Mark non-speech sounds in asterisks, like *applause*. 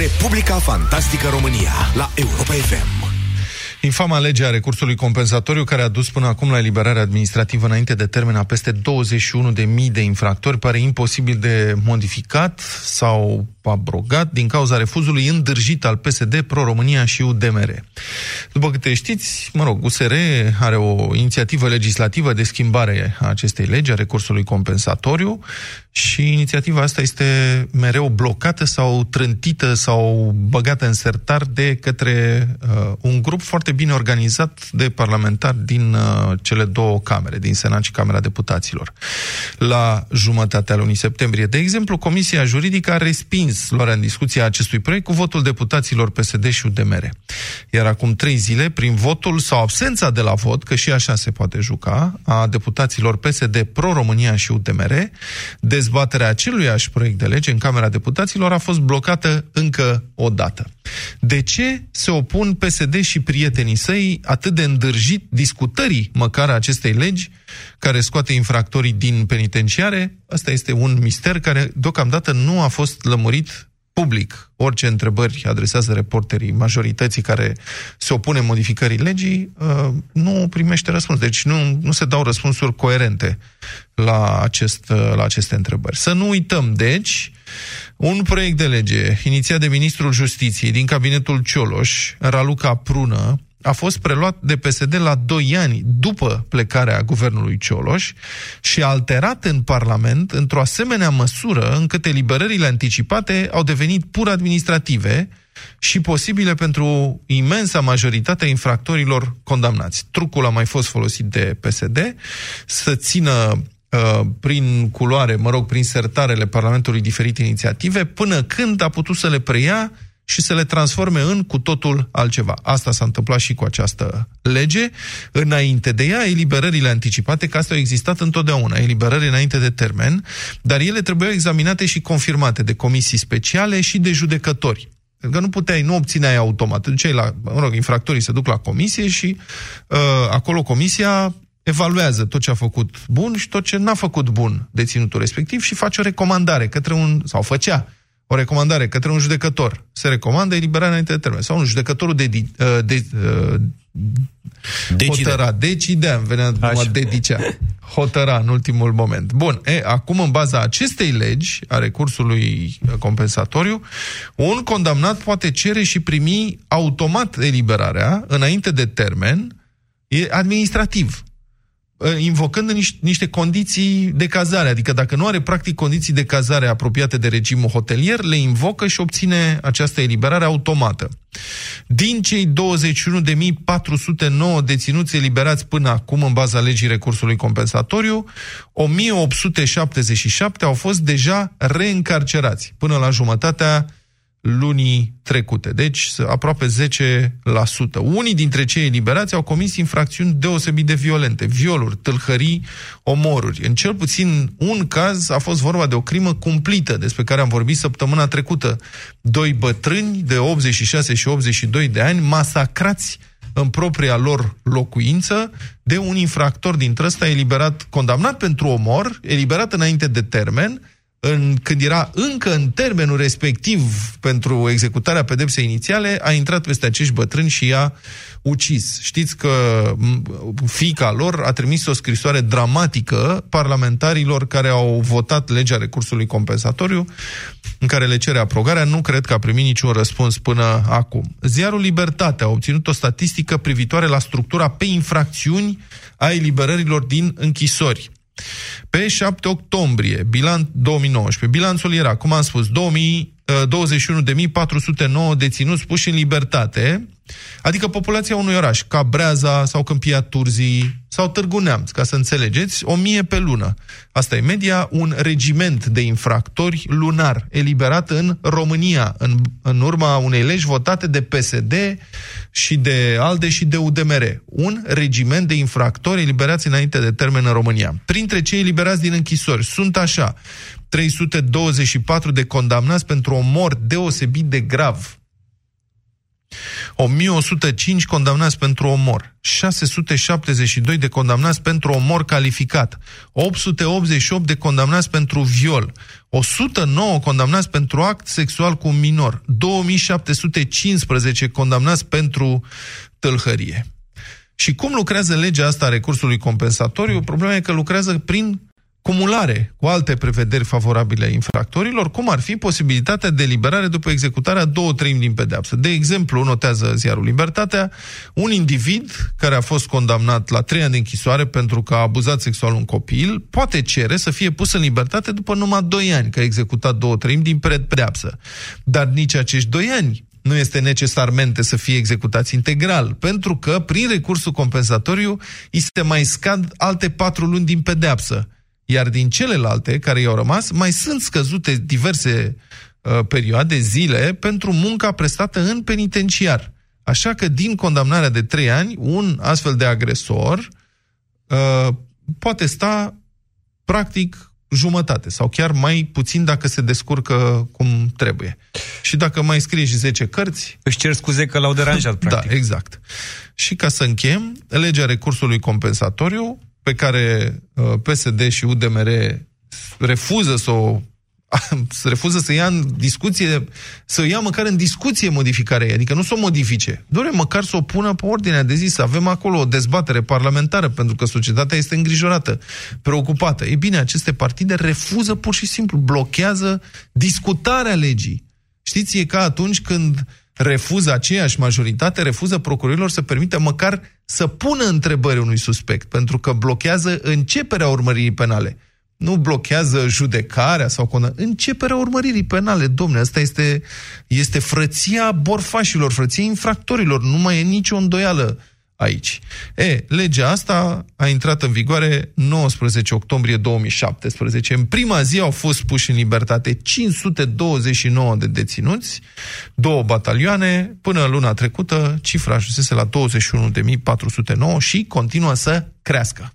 Republica Fantastică România la Europa FM. Infama lege a recursului compensatoriu care a dus până acum la eliberarea administrativă înainte de termen a peste 21.000 de infractori pare imposibil de modificat sau abrogat din cauza refuzului îndârjit al PSD, Pro-România și UDMR. După câte știți, mă rog, USR are o inițiativă legislativă de schimbare a acestei legi, a recursului compensatoriu și inițiativa asta este mereu blocată sau trântită sau băgată în sertar de către uh, un grup foarte bine organizat de parlamentari din uh, cele două camere, din Senat și Camera Deputaților. La jumătatea lunii septembrie, de exemplu, Comisia Juridică a respins luarea în discuție a acestui proiect cu votul deputaților PSD și UDMR. Iar acum trei zile, prin votul sau absența de la vot, că și așa se poate juca, a deputaților PSD Pro-România și UDMR, de dezbaterea aceluiași proiect de lege în Camera Deputaților a fost blocată încă o dată. De ce se opun PSD și prietenii săi atât de îndârjit discutării măcar a acestei legi care scoate infractorii din penitenciare? Asta este un mister care deocamdată nu a fost lămurit public orice întrebări adresează reporterii majorității care se opune modificării legii, uh, nu primește răspuns. Deci nu, nu se dau răspunsuri coerente la, acest, uh, la aceste întrebări. Să nu uităm, deci, un proiect de lege inițiat de Ministrul Justiției din cabinetul Cioloș, Raluca Prună, a fost preluat de PSD la 2 ani după plecarea guvernului Cioloș și alterat în Parlament într-o asemenea măsură încât eliberările anticipate au devenit pur administrative și posibile pentru imensa majoritate a infractorilor condamnați. Trucul a mai fost folosit de PSD să țină uh, prin culoare, mă rog, prin sertarele Parlamentului diferite inițiative, până când a putut să le preia și să le transforme în cu totul altceva. Asta s-a întâmplat și cu această lege. Înainte de ea, eliberările anticipate, că asta au existat întotdeauna, eliberări înainte de termen, dar ele trebuiau examinate și confirmate de comisii speciale și de judecători. Pentru că nu puteai, nu obțineai automat. Te duceai la, mă rog, infractorii se duc la comisie și uh, acolo comisia evaluează tot ce a făcut bun și tot ce n-a făcut bun deținutul respectiv și face o recomandare către un, sau făcea, o recomandare către un judecător. Se recomandă eliberarea înainte de termen. Sau un judecătorul de, de, uh, de, uh, Decide. Hotăra, decidea, îmi venea numai dedicea. Hotăra în ultimul moment. Bun, e, acum în baza acestei legi, a recursului compensatoriu, un condamnat poate cere și primi automat eliberarea înainte de termen, e administrativ. Uh, invocând niște, niște condiții de cazare, adică dacă nu are practic condiții de cazare apropiate de regimul hotelier, le invocă și obține această eliberare automată. Din cei 21.409 deținuți eliberați până acum în baza legii recursului compensatoriu, 1877 au fost deja reîncarcerați până la jumătatea lunii trecute. Deci aproape 10%. Unii dintre cei eliberați au comis infracțiuni deosebit de violente, violuri, tâlhării, omoruri. În cel puțin un caz a fost vorba de o crimă cumplită, despre care am vorbit săptămâna trecută. Doi bătrâni de 86 și 82 de ani masacrați în propria lor locuință de un infractor dintre ăsta eliberat, condamnat pentru omor, eliberat înainte de termen, în, când era încă în termenul respectiv pentru executarea pedepsei inițiale, a intrat peste acești bătrâni și i-a ucis. Știți că fica lor a trimis o scrisoare dramatică parlamentarilor care au votat legea recursului compensatoriu, în care le cere aprobarea. Nu cred că a primit niciun răspuns până acum. Ziarul Libertate a obținut o statistică privitoare la structura pe infracțiuni a eliberărilor din închisori. Pe 7 octombrie, bilanț 2019, bilanțul era, cum am spus, 21.409 deținuți puși în libertate, adică populația unui oraș, ca Breaza sau Câmpia Turzii sau Târgu Neamț, ca să înțelegeți, 1000 pe lună. Asta e media, un regiment de infractori lunar eliberat în România, în, în urma unei legi votate de PSD și de ALDE și de UDMR. Un regiment de infractori eliberați înainte de termen în România. Printre cei eliberați din închisori. Sunt așa, 324 de condamnați pentru omor deosebit de grav, 1105 condamnați pentru omor, 672 de condamnați pentru omor calificat, 888 de condamnați pentru viol, 109 condamnați pentru act sexual cu un minor, 2715 condamnați pentru tâlhărie. Și cum lucrează legea asta a recursului compensatoriu? Problema e că lucrează prin cumulare cu alte prevederi favorabile infractorilor, cum ar fi posibilitatea de liberare după executarea două treimi din pedeapsă. De exemplu, notează ziarul Libertatea, un individ care a fost condamnat la trei ani de închisoare pentru că a abuzat sexual un copil, poate cere să fie pus în libertate după numai doi ani, că a executat două treimi din pedeapsă. Dar nici acești doi ani nu este necesarmente să fie executați integral, pentru că prin recursul compensatoriu îi se mai scad alte patru luni din pedeapsă iar din celelalte care i-au rămas, mai sunt scăzute diverse uh, perioade, zile, pentru munca prestată în penitenciar. Așa că din condamnarea de trei ani, un astfel de agresor uh, poate sta practic jumătate sau chiar mai puțin dacă se descurcă cum trebuie. Și dacă mai scrie și 10 cărți... Își cer scuze că l-au deranjat, *laughs* da, practic. Da, exact. Și ca să închem, legea recursului compensatoriu pe care uh, PSD și UDMR refuză să o *laughs* să refuză să ia în discuție, să ia măcar în discuție modificarea ei, adică nu să o modifice. Dorește măcar să o pună pe ordinea de zi, să avem acolo o dezbatere parlamentară, pentru că societatea este îngrijorată, preocupată. E bine, aceste partide refuză pur și simplu, blochează discutarea legii. Știți, e ca atunci când uh, refuză aceeași majoritate, refuză procurorilor să permită măcar să pună întrebări unui suspect, pentru că blochează începerea urmăririi penale. Nu blochează judecarea sau condamnarea, începerea urmăririi penale. Domne, asta este, este frăția borfașilor, frăția infractorilor. Nu mai e nicio îndoială aici. E, legea asta a intrat în vigoare 19 octombrie 2017. În prima zi au fost puși în libertate 529 de deținuți, două batalioane, până luna trecută cifra ajunsese la 21.409 și continuă să crească.